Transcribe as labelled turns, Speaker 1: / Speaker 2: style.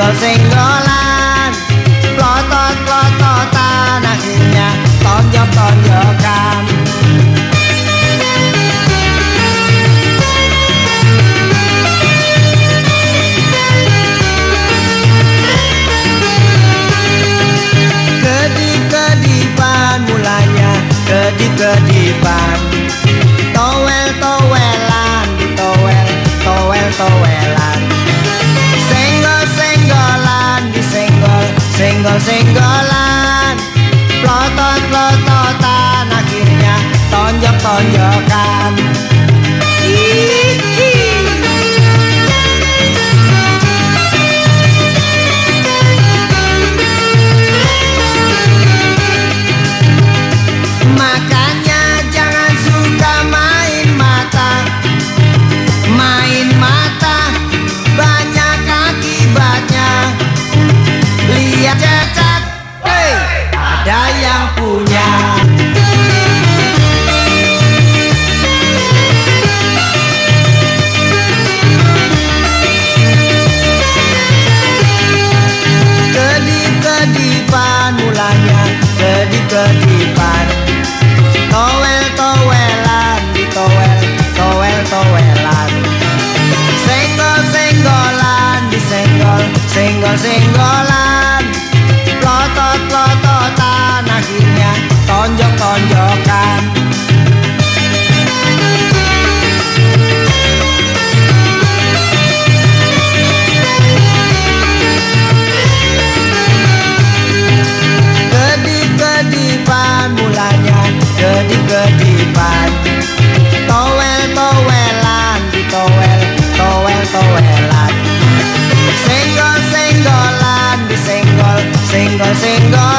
Speaker 1: senggol senggolan plotot plototan akhirnya senggol-senggolan plotot-plototan akhirnya tonjok-tonjokan Towel-towelan Senggol-senggolan di senggol Senggol-senggolan Plotot-plototan akhirnya Tonjok-tonjokan. Kedip-kedipan Towel-towelan Senggol-senggolan di senggol Senggol-senggolan